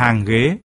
hàng ghế.